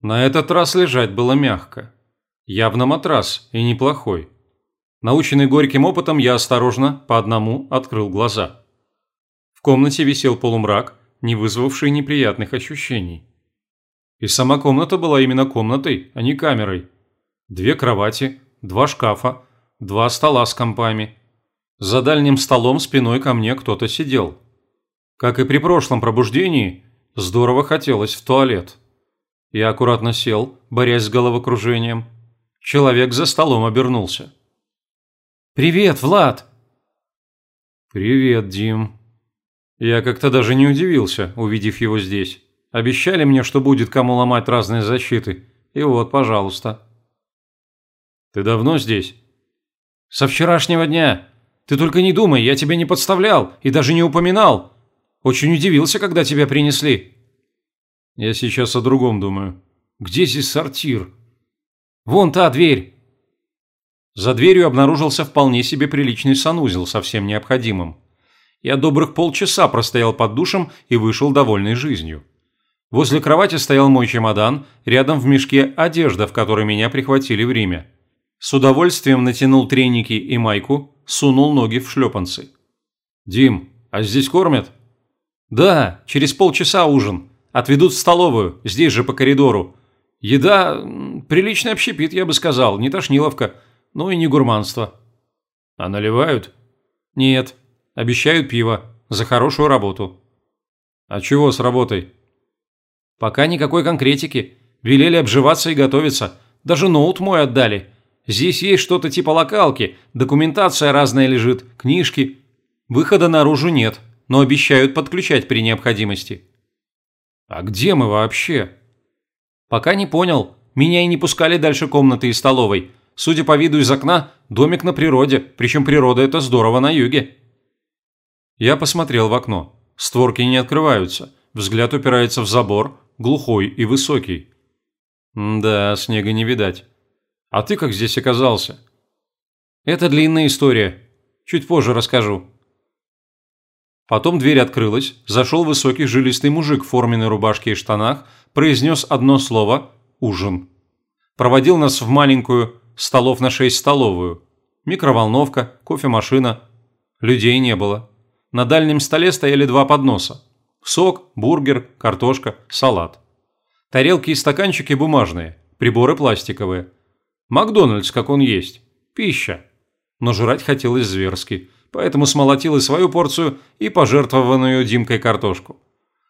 На этот раз лежать было мягко. Явно матрас, и неплохой. Наученный горьким опытом, я осторожно, по одному, открыл глаза. В комнате висел полумрак, не вызвавший неприятных ощущений. И сама комната была именно комнатой, а не камерой. Две кровати, два шкафа, два стола с компами. За дальним столом спиной ко мне кто-то сидел. Как и при прошлом пробуждении, здорово хотелось в туалет. Я аккуратно сел, борясь с головокружением. Человек за столом обернулся. «Привет, Влад!» «Привет, Дим». Я как-то даже не удивился, увидев его здесь. Обещали мне, что будет кому ломать разные защиты. И вот, пожалуйста. «Ты давно здесь?» «Со вчерашнего дня. Ты только не думай, я тебя не подставлял и даже не упоминал. Очень удивился, когда тебя принесли». Я сейчас о другом думаю. Где здесь сортир? Вон та дверь. За дверью обнаружился вполне себе приличный санузел со всем необходимым. Я добрых полчаса простоял под душем и вышел довольный жизнью. Возле кровати стоял мой чемодан, рядом в мешке одежда, в которой меня прихватили в Риме. С удовольствием натянул треники и майку, сунул ноги в шлепанцы. «Дим, а здесь кормят?» «Да, через полчаса ужин. Отведут в столовую, здесь же по коридору. Еда – приличный общепит, я бы сказал, не тошниловка, ну и не гурманство». «А наливают?» «Нет. Обещают пиво. За хорошую работу». «А чего с работой?» «Пока никакой конкретики. Велели обживаться и готовиться. Даже ноут мой отдали. Здесь есть что-то типа локалки, документация разная лежит, книжки. Выхода наружу нет, но обещают подключать при необходимости». «А где мы вообще?» «Пока не понял. Меня и не пускали дальше комнаты и столовой. Судя по виду из окна, домик на природе, причем природа это здорово на юге». Я посмотрел в окно. Створки не открываются. Взгляд упирается в забор, глухой и высокий. да, снега не видать. А ты как здесь оказался? Это длинная история. Чуть позже расскажу. Потом дверь открылась, зашел высокий жилистый мужик в форменной рубашке и штанах, произнес одно слово «ужин». Проводил нас в маленькую, столов на шесть столовую. Микроволновка, кофемашина. Людей не было. На дальнем столе стояли два подноса. Сок, бургер, картошка, салат. Тарелки и стаканчики бумажные, приборы пластиковые. Макдональдс, как он есть. Пища. Но жрать хотелось зверски поэтому смолотил и свою порцию, и пожертвованную Димкой картошку.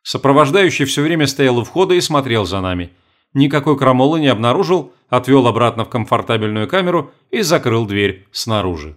Сопровождающий все время стоял у входа и смотрел за нами. Никакой крамолы не обнаружил, отвел обратно в комфортабельную камеру и закрыл дверь снаружи.